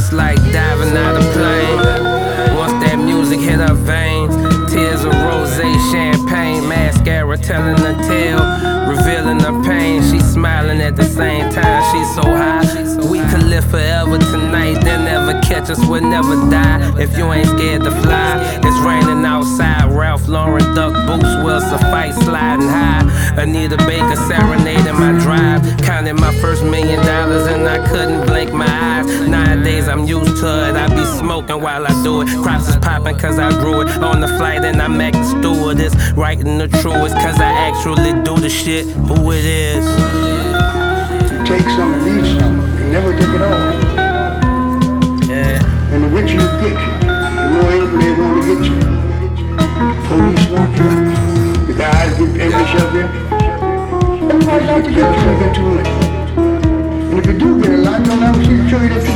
It's like diving out of plane. Once that music hit her veins, tears of rose, champagne, mascara telling a tale, revealing her pain. She's smiling at the same time, she's so high. We could live forever tonight, they'll never catch us, we'll never die. If you ain't scared to fly, it's raining outside. Ralph Lauren duck boots will suffice, sliding high. Anita Baker serenading my drive, counting my first million dollars, and I couldn't blink my I'm used to it. I be smoking while I do it. Crops is popping cause I grew it on the flight and I'm acting stewardess. Writing the truest cause I actually do the shit. Who it is. Take some and leave some. You never take it all. Yeah. And the richer you get, the more able they want to get you. Police want you. The guys get up there. Everybody like to get you into it. And if you do get a lot, don't ever see the show you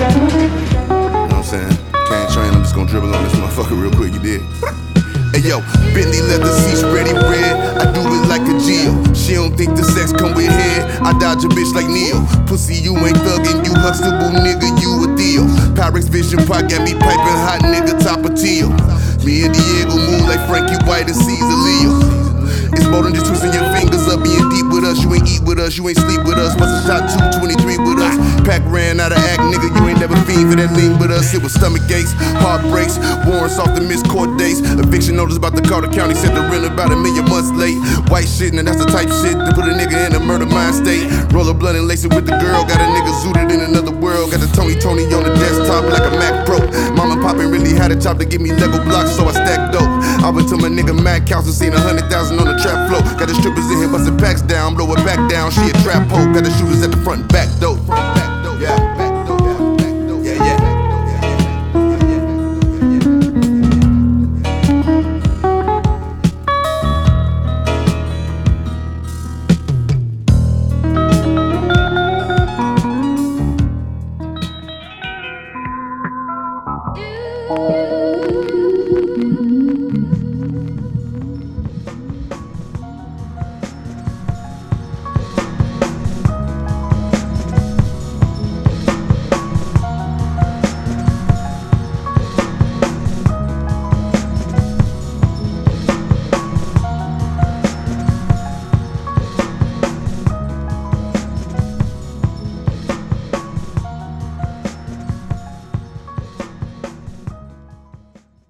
Bentley leather seats ready red. I do it like a Geo. She don't think the sex come with head. I dodge a bitch like Neo. Pussy, you ain't thuggin', you Huxtable nigga, you a deal. Pyrex Vision Pot got me piping hot nigga top of teal. Me and Diego move like Frankie White and Caesar Leo. It's more than just twisting your fingers up, being deep with us. You ain't eat with us, you ain't sleep with us. Bust a shot 223 with us. Pack ran out of act, nigga. You ain't never fiend for that lean with us. It was stomach aches, heartbreaks, warrants off the missed court dates. Eviction notice about the Carter County, said the rent about a million months late. White shit, and that's the type shit to put a nigga in a murder mind state. Roll a blunt and lace it with the girl. Got a nigga zooted in another world. Got the Tony Tony on the desktop like a Mac Pro. Mama poppin' really had a job to give me Lego blocks, so I stacked dope. I went to my nigga Mac House and seen a hundred thousand on the trap flow. Got the strippers in here bustin' packs down, blow it back down. She a trap hoe. Got the shooters at the front and back door. Yeah. Amen.